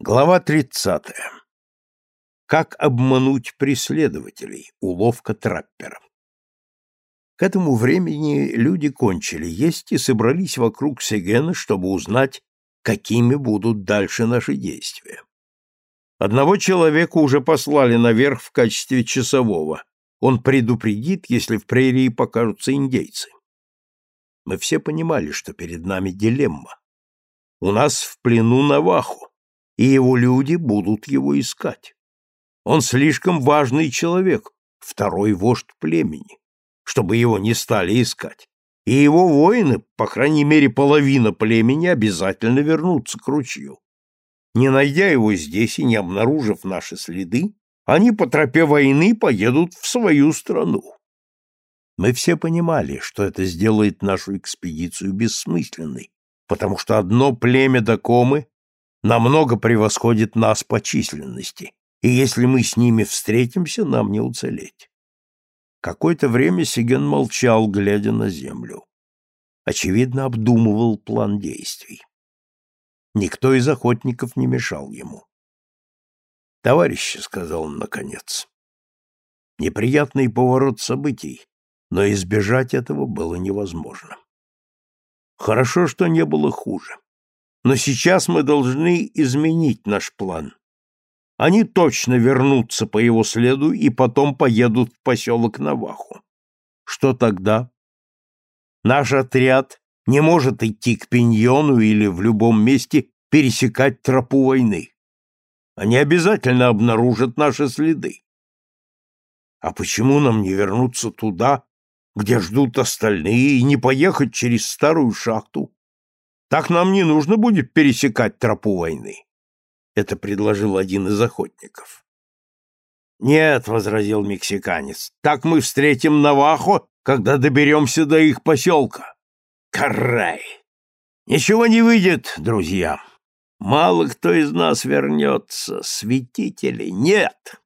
Глава 30. Как обмануть преследователей? Уловка траппера. К этому времени люди кончили есть и собрались вокруг Сегена, чтобы узнать, какими будут дальше наши действия. Одного человека уже послали наверх в качестве часового. Он предупредит, если в прерии покажутся индейцы. Мы все понимали, что перед нами дилемма. У нас в плену Наваху и его люди будут его искать. Он слишком важный человек, второй вождь племени, чтобы его не стали искать. И его воины, по крайней мере половина племени, обязательно вернутся к ручью. Не найдя его здесь и не обнаружив наши следы, они по тропе войны поедут в свою страну. Мы все понимали, что это сделает нашу экспедицию бессмысленной, потому что одно племя Дакомы намного превосходит нас по численности, и если мы с ними встретимся, нам не уцелеть. Какое-то время Сиген молчал, глядя на землю. Очевидно, обдумывал план действий. Никто из охотников не мешал ему. «Товарищи», — сказал он наконец, — неприятный поворот событий, но избежать этого было невозможно. Хорошо, что не было хуже. Но сейчас мы должны изменить наш план. Они точно вернутся по его следу и потом поедут в поселок Наваху. Что тогда? Наш отряд не может идти к Пиньону или в любом месте пересекать тропу войны. Они обязательно обнаружат наши следы. А почему нам не вернуться туда, где ждут остальные, и не поехать через старую шахту? Так нам не нужно будет пересекать тропу войны. Это предложил один из охотников. Нет, возразил мексиканец. Так мы встретим Навахо, когда доберемся до их поселка. Карай! Ничего не выйдет, друзья. Мало кто из нас вернется. Святителей нет.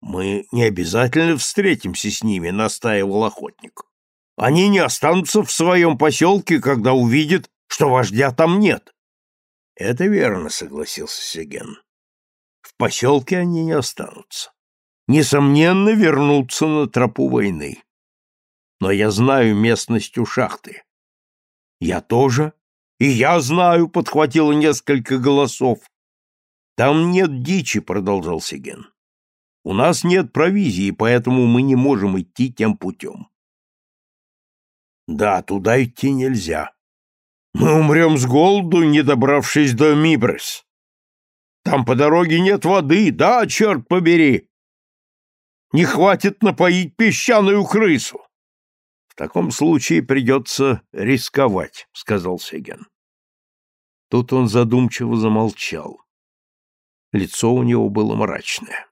Мы не обязательно встретимся с ними, настаивал охотник. Они не останутся в своем поселке, когда увидят, что вождя там нет. — Это верно, — согласился Сеген. — В поселке они не останутся. Несомненно, вернутся на тропу войны. Но я знаю местность у шахты. — Я тоже. И я знаю, — подхватило несколько голосов. — Там нет дичи, — продолжал Сеген. — У нас нет провизии, поэтому мы не можем идти тем путем. — Да, туда идти нельзя, мы умрем с голоду, не добравшись до Мибрес. Там по дороге нет воды, да, черт побери. Не хватит напоить песчаную крысу. В таком случае придется рисковать, сказал Сеген. Тут он задумчиво замолчал. Лицо у него было мрачное.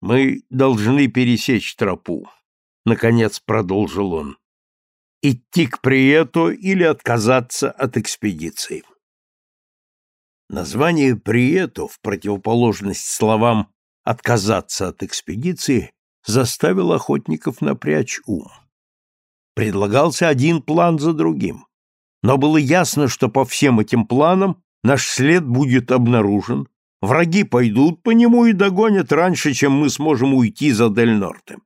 Мы должны пересечь тропу, наконец продолжил он идти к Приету или отказаться от экспедиции. Название Приету, в противоположность словам «отказаться от экспедиции», заставил охотников напрячь ум. Предлагался один план за другим, но было ясно, что по всем этим планам наш след будет обнаружен, враги пойдут по нему и догонят раньше, чем мы сможем уйти за Дель-Норте.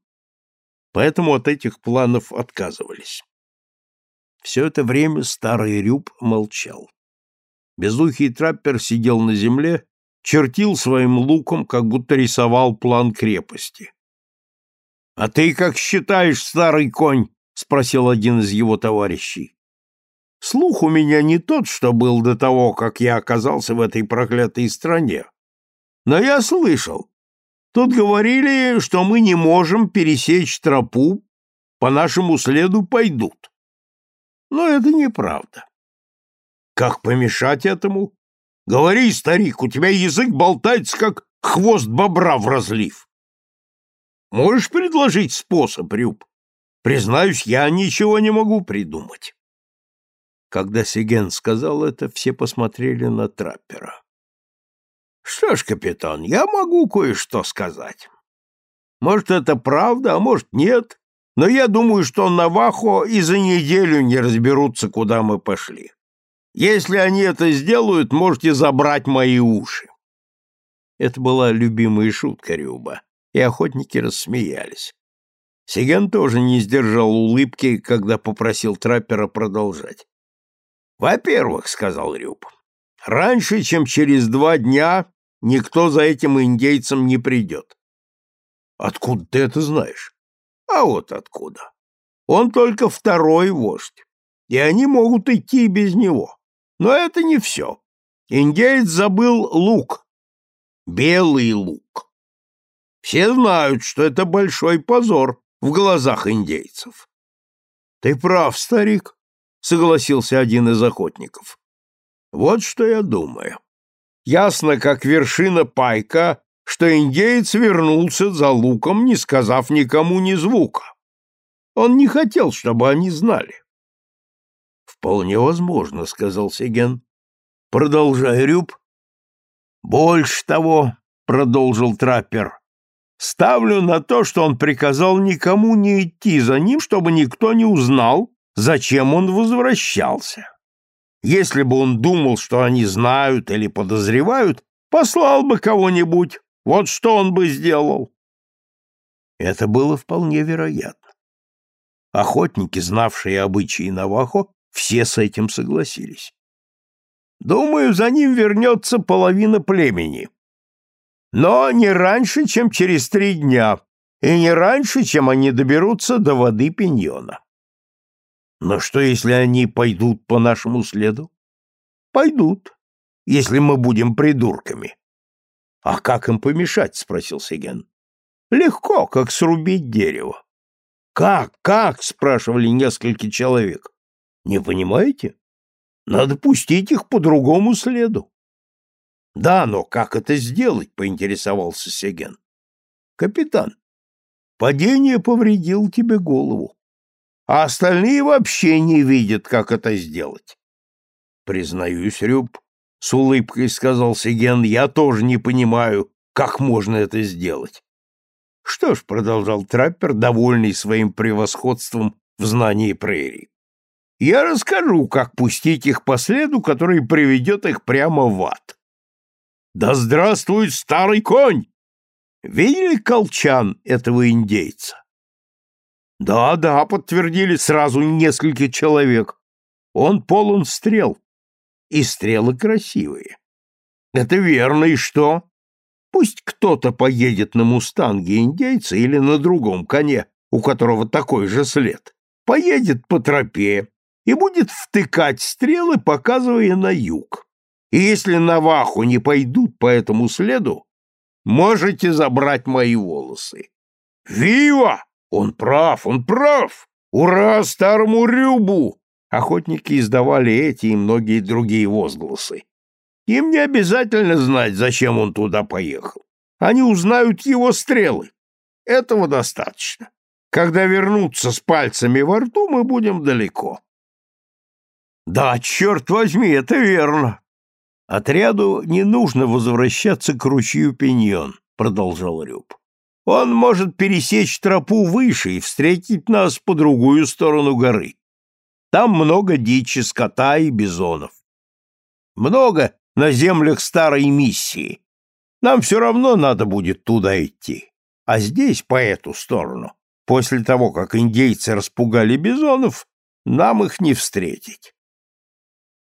Поэтому от этих планов отказывались. Все это время старый Рюб молчал. Безухий траппер сидел на земле, чертил своим луком, как будто рисовал план крепости. — А ты как считаешь, старый конь? — спросил один из его товарищей. — Слух у меня не тот, что был до того, как я оказался в этой проклятой стране. Но я слышал. Тут говорили, что мы не можем пересечь тропу, по нашему следу пойдут. Но это неправда. Как помешать этому? Говори, старик, у тебя язык болтается, как хвост бобра в разлив. Можешь предложить способ, Рюб? Признаюсь, я ничего не могу придумать. Когда Сиген сказал это, все посмотрели на траппера. Что ж, капитан, я могу кое-что сказать. Может, это правда, а может, нет. Но я думаю, что Навахо и за неделю не разберутся, куда мы пошли. Если они это сделают, можете забрать мои уши. Это была любимая шутка Рюба, и охотники рассмеялись. Сиген тоже не сдержал улыбки, когда попросил траппера продолжать. «Во-первых, — сказал Рюб, — раньше, чем через два дня, никто за этим индейцем не придет». «Откуда ты это знаешь?» «А вот откуда. Он только второй вождь, и они могут идти без него. Но это не все. Индеец забыл лук. Белый лук. Все знают, что это большой позор в глазах индейцев. Ты прав, старик, согласился один из охотников. Вот что я думаю. Ясно, как вершина пайка, что индеец вернулся за луком, не сказав никому ни звука. Он не хотел, чтобы они знали. Вполне возможно, сказал Сеген. Продолжай, Рюб. Больше того, продолжил траппер. Ставлю на то, что он приказал никому не идти за ним, чтобы никто не узнал, зачем он возвращался. Если бы он думал, что они знают или подозревают, послал бы кого-нибудь. Вот что он бы сделал. Это было вполне вероятно. Охотники, знавшие обычаи Навахо, все с этим согласились. Думаю, за ним вернется половина племени, но не раньше, чем через три дня, и не раньше, чем они доберутся до воды пиньона. Но что, если они пойдут по нашему следу? Пойдут, если мы будем придурками. А как им помешать? спросил Сиген. Легко, как срубить дерево. Как, как? спрашивали несколько человек. Не понимаете? Надо пустить их по другому следу. Да, но как это сделать? поинтересовался Сеген. Капитан, падение повредил тебе голову, а остальные вообще не видят, как это сделать. Признаюсь, Рюб, с улыбкой сказал Сеген, я тоже не понимаю, как можно это сделать. Что ж, продолжал траппер, довольный своим превосходством в знании прерий. Я расскажу, как пустить их по следу, который приведет их прямо в ад. Да здравствует старый конь! Видели колчан этого индейца? Да, да, подтвердили сразу несколько человек. Он полон стрел. И стрелы красивые. Это верно, и что? Пусть кто-то поедет на мустанге индейца или на другом коне, у которого такой же след. Поедет по тропе и будет втыкать стрелы, показывая на юг. И если Наваху не пойдут по этому следу, можете забрать мои волосы. Вива! Он прав, он прав! Ура старому Рюбу! Охотники издавали эти и многие другие возгласы. Им не обязательно знать, зачем он туда поехал. Они узнают его стрелы. Этого достаточно. Когда вернутся с пальцами во рту, мы будем далеко. Да, черт возьми, это верно, Отряду не нужно возвращаться к ручью Пиньон, продолжал Рюб. Он может пересечь тропу выше и встретить нас по другую сторону горы. Там много дичи, скота и бизонов. Много на землях старой миссии. Нам все равно надо будет туда идти. А здесь, по эту сторону, после того, как индейцы распугали бизонов, нам их не встретить.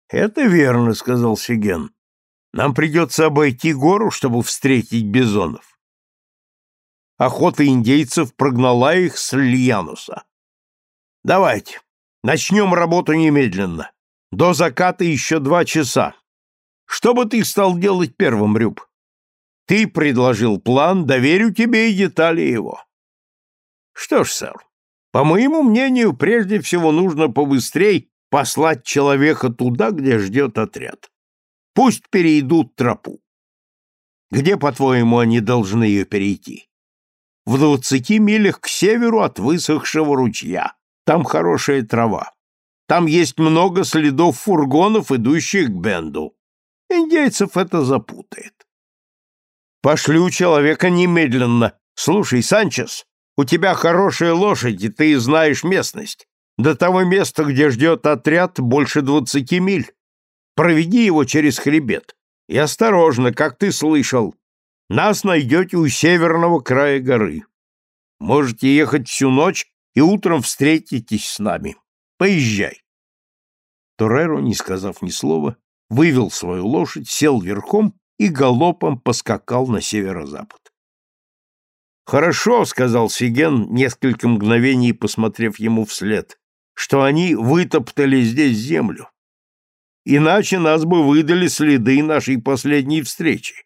Это верно, сказал Сиген. Нам придется обойти гору, чтобы встретить бизонов. Охота индейцев прогнала их с Льянуса. Давайте, начнем работу немедленно. До заката еще два часа. Что бы ты стал делать первым, Рюб? Ты предложил план, доверю тебе и детали его. Что ж, сэр, по моему мнению, прежде всего нужно побыстрей послать человека туда, где ждет отряд. Пусть перейдут тропу. Где, по-твоему, они должны ее перейти? В двадцати милях к северу от высохшего ручья. Там хорошая трава. Там есть много следов фургонов, идущих к Бенду. Индейцев это запутает. Пошлю человека немедленно. Слушай, Санчес, у тебя хорошая лошадь, и ты знаешь местность. До того места, где ждет отряд, больше двадцати миль. Проведи его через хребет. И осторожно, как ты слышал, нас найдете у северного края горы. Можете ехать всю ночь и утром встретитесь с нами. Поезжай. Тореро, не сказав ни слова, вывел свою лошадь, сел верхом и галопом поскакал на северо-запад. «Хорошо», — сказал Сиген, несколько мгновений посмотрев ему вслед, «что они вытоптали здесь землю. Иначе нас бы выдали следы нашей последней встречи».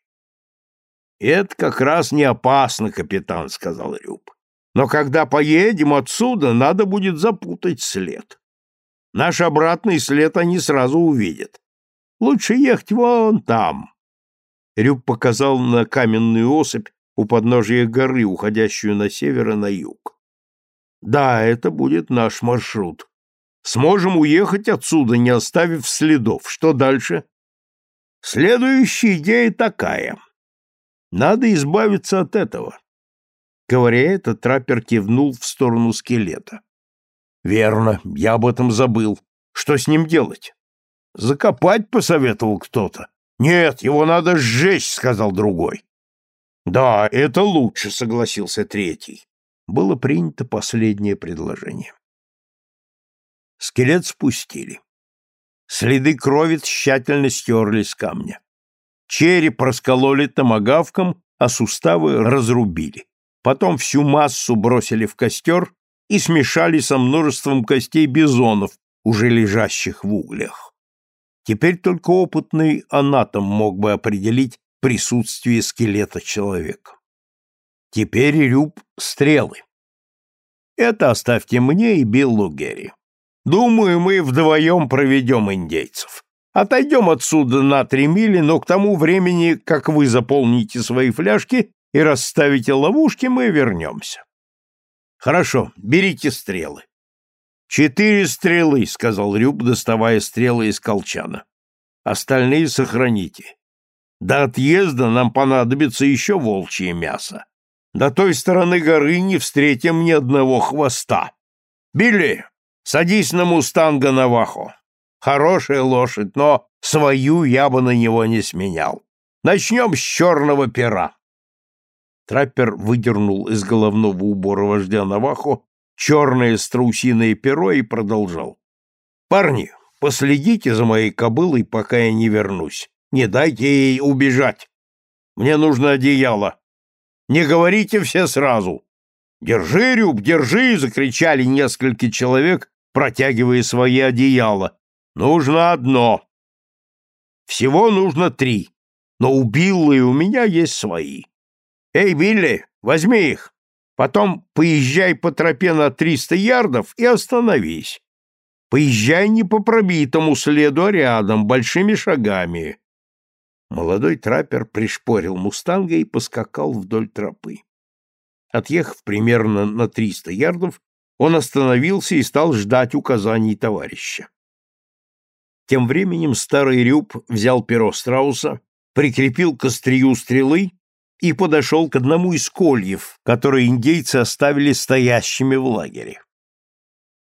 «Это как раз не опасно, капитан», — сказал Рюб. «Но когда поедем отсюда, надо будет запутать след. Наш обратный след они сразу увидят. Лучше ехать вон там». Рюб показал на каменную осыпь, у подножия горы, уходящую на север и на юг. Да, это будет наш маршрут. Сможем уехать отсюда, не оставив следов. Что дальше? Следующая идея такая. Надо избавиться от этого. Говоря это, траппер кивнул в сторону скелета. Верно, я об этом забыл. Что с ним делать? Закопать посоветовал кто-то. Нет, его надо сжечь, сказал другой. Да, это лучше, согласился третий. Было принято последнее предложение. Скелет спустили. Следы крови тщательно стерли с камня. Череп раскололи томагавком, а суставы разрубили. Потом всю массу бросили в костер и смешали со множеством костей бизонов, уже лежащих в углях. Теперь только опытный анатом мог бы определить, присутствие скелета человека. Теперь Рюб стрелы. Это оставьте мне и Биллу Герри. Думаю, мы вдвоем проведем индейцев. Отойдем отсюда на три мили, но к тому времени, как вы заполните свои фляжки и расставите ловушки, мы вернемся. Хорошо, берите стрелы. Четыре стрелы, сказал Рюб, доставая стрелы из колчана. Остальные сохраните. До отъезда нам понадобится еще волчье мясо. До той стороны горы не встретим ни одного хвоста. Билли, садись на мустанга Навахо. Хорошая лошадь, но свою я бы на него не сменял. Начнем с черного пера. Траппер выдернул из головного убора вождя Навахо черное страусиное перо и продолжал. «Парни, последите за моей кобылой, пока я не вернусь. Не дайте ей убежать. Мне нужно одеяло. Не говорите все сразу. Держи, Рюб, держи, закричали несколько человек, протягивая свои одеяла. Нужно одно. Всего нужно три, но у Билла и у меня есть свои. Эй, Билли, возьми их. Потом поезжай по тропе на триста ярдов и остановись. Поезжай не по пробитому следу, а рядом, большими шагами. Молодой траппер пришпорил мустанга и поскакал вдоль тропы. Отъехав примерно на триста ярдов, он остановился и стал ждать указаний товарища. Тем временем старый Рюб взял перо страуса, прикрепил к острию стрелы и подошел к одному из кольев, которые индейцы оставили стоящими в лагере.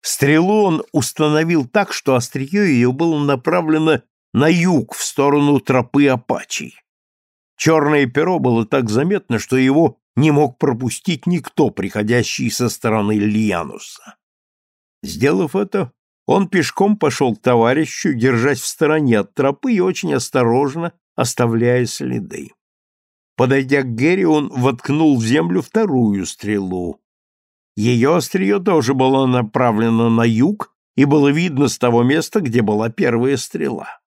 Стрелу он установил так, что острие ее было направлено на юг, в сторону тропы Апачей. Черное перо было так заметно, что его не мог пропустить никто, приходящий со стороны Льянуса. Сделав это, он пешком пошел к товарищу, держась в стороне от тропы и очень осторожно оставляя следы. Подойдя к Герри, он воткнул в землю вторую стрелу. Ее острие тоже было направлено на юг, и было видно с того места, где была первая стрела.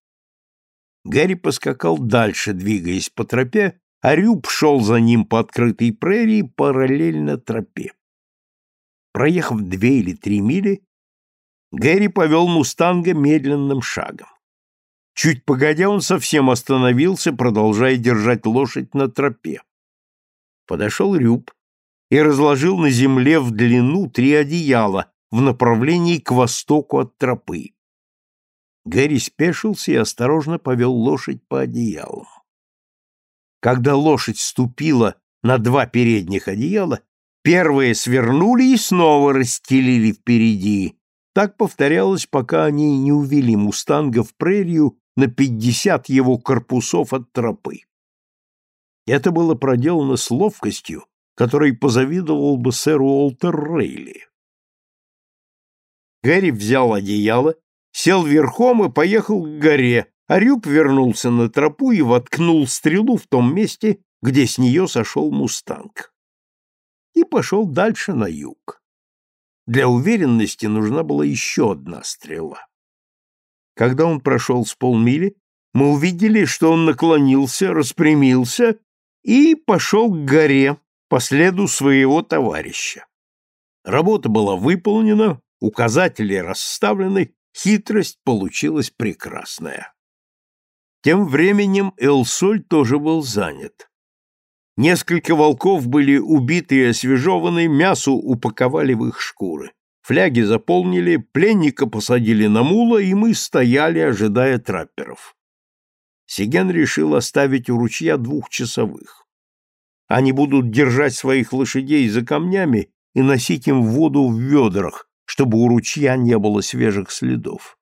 Гэри поскакал дальше, двигаясь по тропе, а Рюб шел за ним по открытой прерии параллельно тропе. Проехав две или три мили, Гэри повел мустанга медленным шагом. Чуть погодя, он совсем остановился, продолжая держать лошадь на тропе. Подошел Рюб и разложил на земле в длину три одеяла в направлении к востоку от тропы. Гэри спешился и осторожно повел лошадь по одеялам. Когда лошадь ступила на два передних одеяла, первые свернули и снова расстелили впереди. Так повторялось, пока они не увели мустанга в прерию на пятьдесят его корпусов от тропы. Это было проделано с ловкостью, которой позавидовал бы сэр Уолтер Рейли. Гэри взял одеяло, сел верхом и поехал к горе, а Рюб вернулся на тропу и воткнул стрелу в том месте, где с нее сошел мустанг. И пошел дальше на юг. Для уверенности нужна была еще одна стрела. Когда он прошел с полмили, мы увидели, что он наклонился, распрямился и пошел к горе по следу своего товарища. Работа была выполнена, указатели расставлены, хитрость получилась прекрасная. Тем временем Элсоль тоже был занят. Несколько волков были убиты и освежеваны, мясо упаковали в их шкуры. Фляги заполнили, пленника посадили на мула, и мы стояли, ожидая трапперов. Сиген решил оставить у ручья двух часовых. Они будут держать своих лошадей за камнями и носить им воду в ведрах, чтобы у ручья не было свежих следов.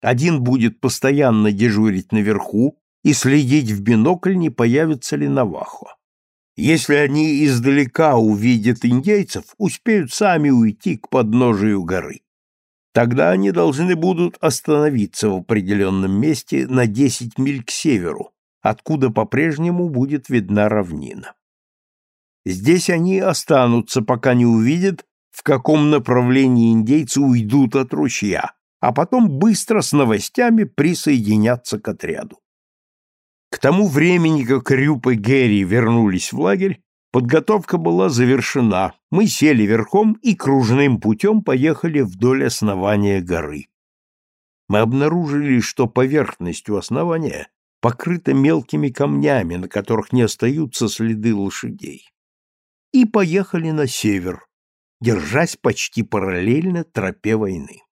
Один будет постоянно дежурить наверху и следить в бинокль, не появится ли Навахо. Если они издалека увидят индейцев, успеют сами уйти к подножию горы. Тогда они должны будут остановиться в определенном месте на 10 миль к северу, откуда по-прежнему будет видна равнина. Здесь они останутся, пока не увидят, в каком направлении индейцы уйдут от ручья, а потом быстро с новостями присоединятся к отряду. К тому времени, как Рюп и Герри вернулись в лагерь, подготовка была завершена. Мы сели верхом и кружным путем поехали вдоль основания горы. Мы обнаружили, что поверхность у основания покрыта мелкими камнями, на которых не остаются следы лошадей. И поехали на север, держась почти параллельно тропе войны.